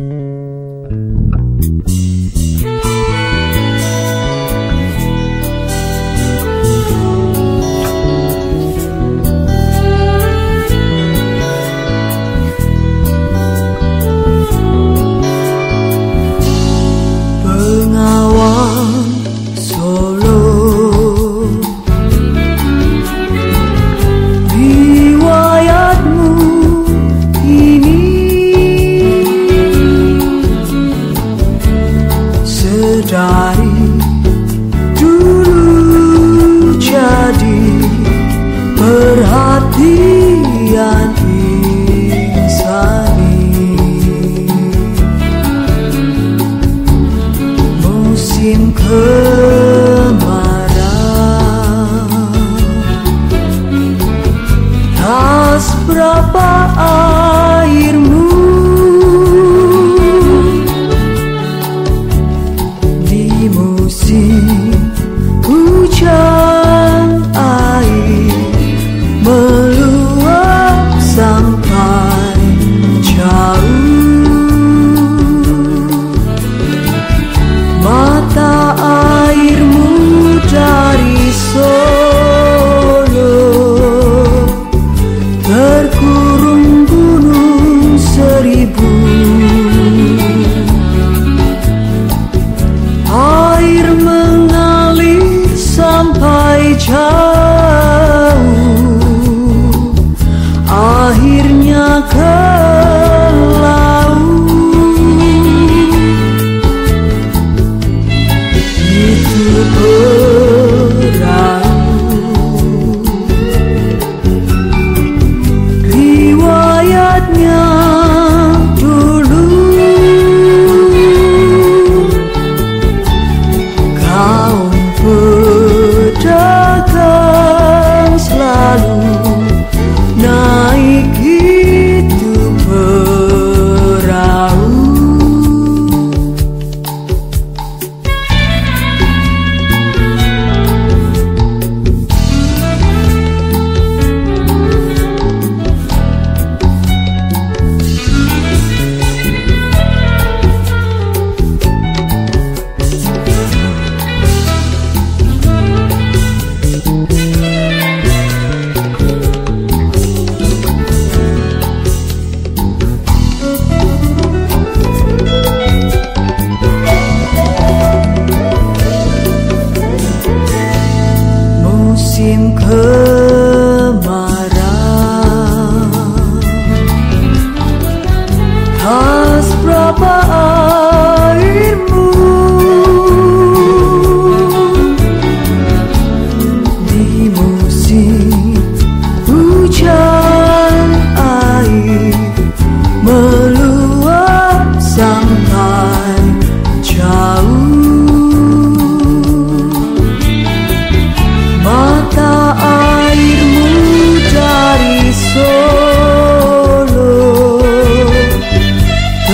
Bengawan berapa 可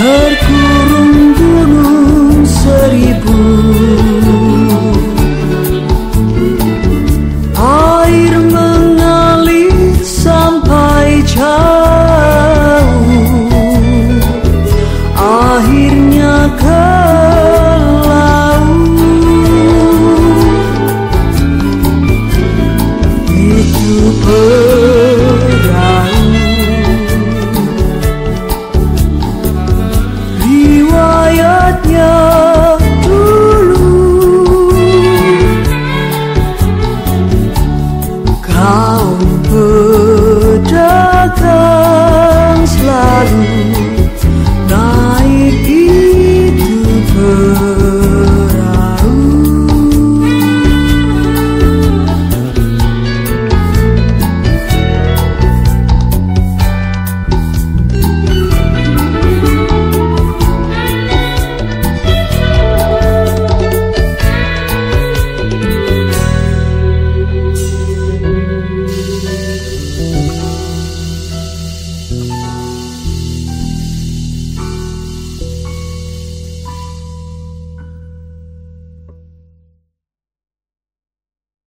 berkurang